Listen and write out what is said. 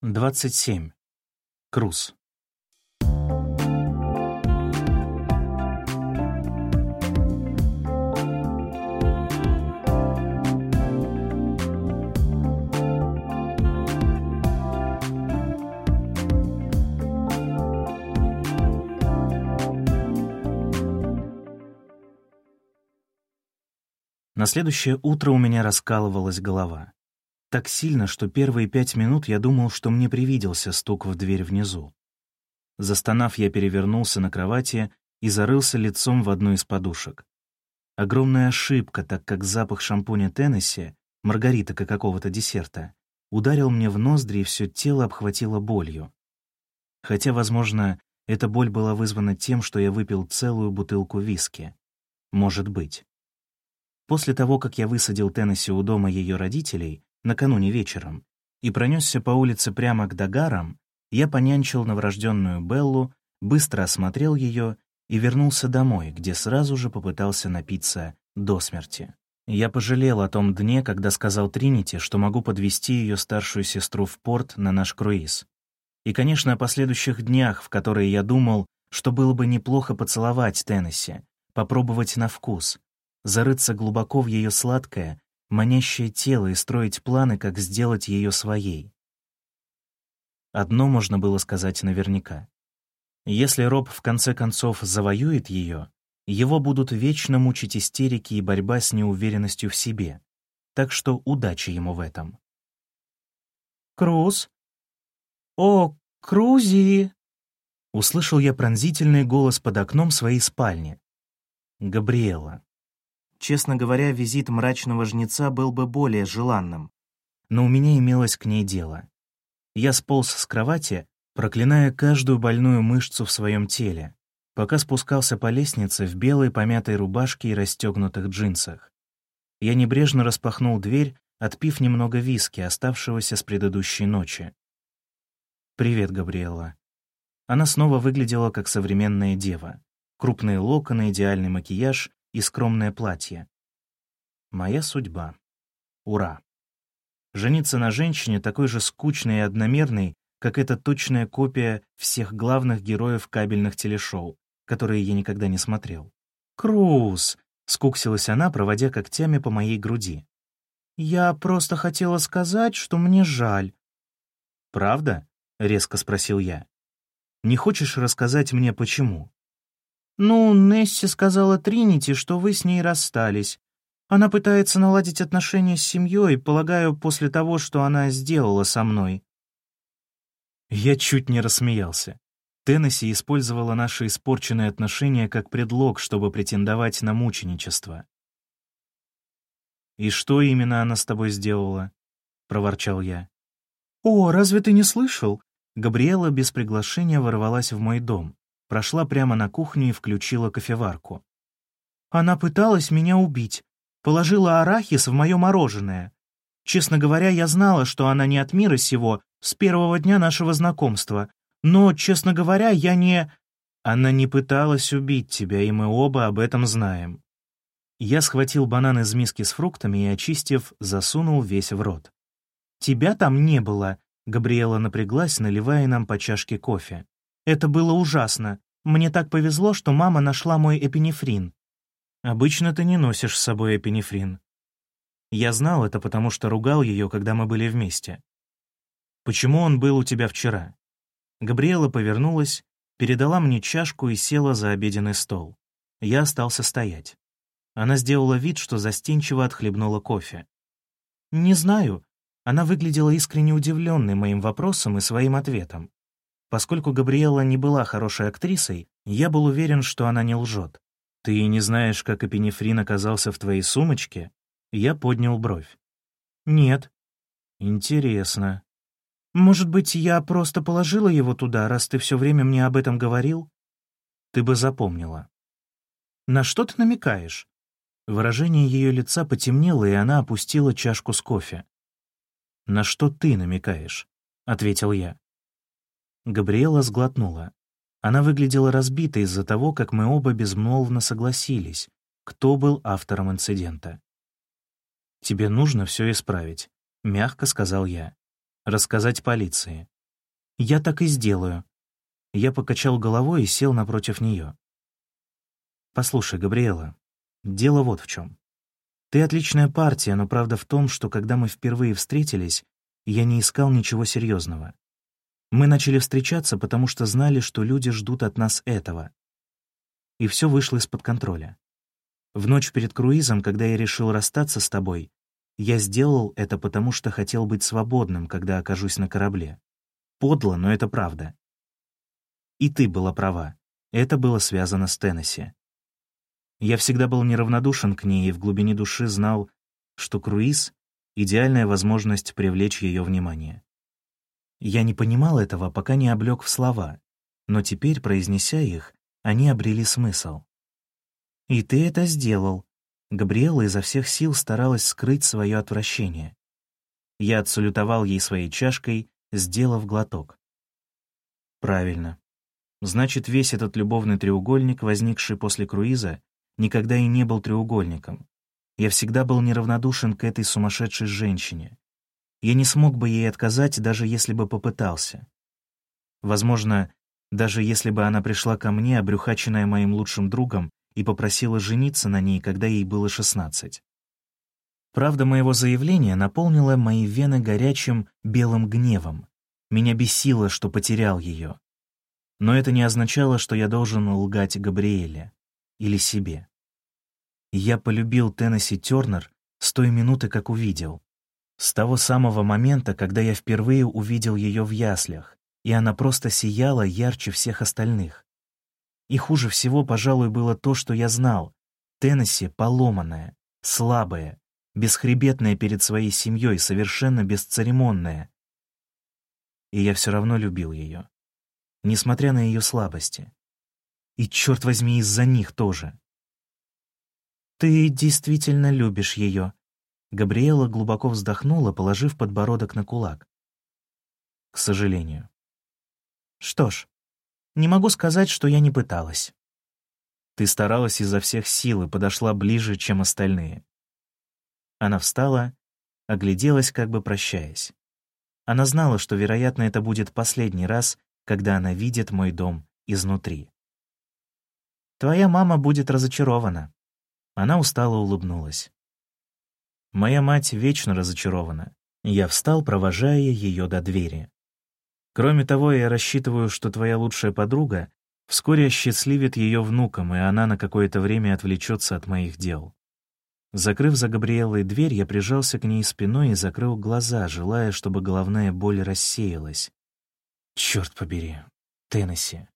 27. Круз. На следующее утро у меня раскалывалась голова. Так сильно, что первые пять минут я думал, что мне привиделся стук в дверь внизу. Застонав, я перевернулся на кровати и зарылся лицом в одну из подушек. Огромная ошибка, так как запах шампуня Теннесси, маргариток и какого-то десерта, ударил мне в ноздри и все тело обхватило болью. Хотя, возможно, эта боль была вызвана тем, что я выпил целую бутылку виски. Может быть. После того, как я высадил Теннесси у дома ее родителей, накануне вечером, и пронесся по улице прямо к Дагарам, я понянчил новорожденную Беллу, быстро осмотрел ее и вернулся домой, где сразу же попытался напиться до смерти. Я пожалел о том дне, когда сказал Тринити, что могу подвести ее старшую сестру в порт на наш круиз. И, конечно, о последующих днях, в которые я думал, что было бы неплохо поцеловать Теннесси, попробовать на вкус, зарыться глубоко в ее сладкое, манящее тело и строить планы, как сделать ее своей. Одно можно было сказать наверняка. Если Роб в конце концов завоюет ее, его будут вечно мучить истерики и борьба с неуверенностью в себе. Так что удачи ему в этом. «Круз? О, Крузи!» Услышал я пронзительный голос под окном своей спальни. Габриэла. Честно говоря, визит мрачного жнеца был бы более желанным. Но у меня имелось к ней дело. Я сполз с кровати, проклиная каждую больную мышцу в своем теле, пока спускался по лестнице в белой помятой рубашке и расстегнутых джинсах. Я небрежно распахнул дверь, отпив немного виски, оставшегося с предыдущей ночи. «Привет, Габриэла». Она снова выглядела как современная дева. Крупные локоны, идеальный макияж и скромное платье. Моя судьба. Ура. Жениться на женщине такой же скучной и одномерной, как эта точная копия всех главных героев кабельных телешоу, которые я никогда не смотрел. «Круз!» — скуксилась она, проводя когтями по моей груди. «Я просто хотела сказать, что мне жаль». «Правда?» — резко спросил я. «Не хочешь рассказать мне, почему?» «Ну, Несси сказала Тринити, что вы с ней расстались. Она пытается наладить отношения с семьей, полагаю, после того, что она сделала со мной». Я чуть не рассмеялся. Теннесси использовала наши испорченные отношения как предлог, чтобы претендовать на мученичество. «И что именно она с тобой сделала?» — проворчал я. «О, разве ты не слышал?» Габриэла без приглашения ворвалась в мой дом прошла прямо на кухню и включила кофеварку. «Она пыталась меня убить, положила арахис в мое мороженое. Честно говоря, я знала, что она не от мира сего с первого дня нашего знакомства, но, честно говоря, я не...» «Она не пыталась убить тебя, и мы оба об этом знаем». Я схватил банан из миски с фруктами и, очистив, засунул весь в рот. «Тебя там не было», — Габриэла напряглась, наливая нам по чашке кофе. Это было ужасно. Мне так повезло, что мама нашла мой эпинефрин. Обычно ты не носишь с собой эпинефрин. Я знал это, потому что ругал ее, когда мы были вместе. Почему он был у тебя вчера? Габриэла повернулась, передала мне чашку и села за обеденный стол. Я остался стоять. Она сделала вид, что застенчиво отхлебнула кофе. «Не знаю». Она выглядела искренне удивленной моим вопросом и своим ответом. Поскольку Габриэла не была хорошей актрисой, я был уверен, что она не лжет. «Ты не знаешь, как эпинефрин оказался в твоей сумочке?» Я поднял бровь. «Нет». «Интересно». «Может быть, я просто положила его туда, раз ты все время мне об этом говорил?» «Ты бы запомнила». «На что ты намекаешь?» Выражение ее лица потемнело, и она опустила чашку с кофе. «На что ты намекаешь?» — ответил я. Габриэла сглотнула. Она выглядела разбитой из-за того, как мы оба безмолвно согласились, кто был автором инцидента. «Тебе нужно все исправить», — мягко сказал я. Рассказать полиции. Я так и сделаю. Я покачал головой и сел напротив нее. Послушай, Габриэла, дело вот в чем. Ты отличная партия, но правда в том, что когда мы впервые встретились, я не искал ничего серьезного. Мы начали встречаться, потому что знали, что люди ждут от нас этого. И все вышло из-под контроля. В ночь перед круизом, когда я решил расстаться с тобой, я сделал это потому, что хотел быть свободным, когда окажусь на корабле. Подло, но это правда. И ты была права. Это было связано с Теннесси. Я всегда был неравнодушен к ней и в глубине души знал, что круиз — идеальная возможность привлечь ее внимание. Я не понимал этого, пока не облег в слова, но теперь, произнеся их, они обрели смысл. «И ты это сделал». Габриэла изо всех сил старалась скрыть свое отвращение. Я отсалютовал ей своей чашкой, сделав глоток. «Правильно. Значит, весь этот любовный треугольник, возникший после круиза, никогда и не был треугольником. Я всегда был неравнодушен к этой сумасшедшей женщине. Я не смог бы ей отказать, даже если бы попытался. Возможно, даже если бы она пришла ко мне, обрюхаченная моим лучшим другом, и попросила жениться на ней, когда ей было 16. Правда моего заявления наполнила мои вены горячим белым гневом. Меня бесило, что потерял ее. Но это не означало, что я должен лгать Габриэле или себе. Я полюбил Теннесси Тернер с той минуты, как увидел. С того самого момента, когда я впервые увидел ее в яслях, и она просто сияла ярче всех остальных. И хуже всего, пожалуй, было то, что я знал. Теннесси поломанная, слабая, бесхребетная перед своей семьей, совершенно бесцеремонная. И я все равно любил ее, несмотря на ее слабости. И, черт возьми, из-за них тоже. «Ты действительно любишь ее», Габриэла глубоко вздохнула, положив подбородок на кулак. «К сожалению». «Что ж, не могу сказать, что я не пыталась». «Ты старалась изо всех сил и подошла ближе, чем остальные». Она встала, огляделась, как бы прощаясь. Она знала, что, вероятно, это будет последний раз, когда она видит мой дом изнутри. «Твоя мама будет разочарована». Она устало улыбнулась. Моя мать вечно разочарована. Я встал, провожая ее до двери. Кроме того, я рассчитываю, что твоя лучшая подруга вскоре осчастливит ее внуком, и она на какое-то время отвлечется от моих дел. Закрыв за Габриэлой дверь, я прижался к ней спиной и закрыл глаза, желая, чтобы головная боль рассеялась. Черт побери, Теннесси.